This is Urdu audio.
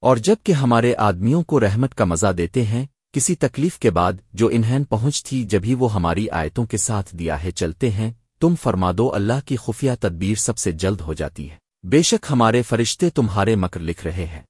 اور جبکہ ہمارے آدمیوں کو رحمت کا مزہ دیتے ہیں، کسی تکلیف کے بعد جو انہین پہنچ تھی جبھی وہ ہماری آیتوں کے ساتھ دیا ہے چلتے ہیں، تم فرما دو اللہ کی خفیہ تدبیر سب سے جلد ہو جاتی ہے۔ بے شک ہمارے فرشتے تمہارے مکر لکھ رہے ہیں۔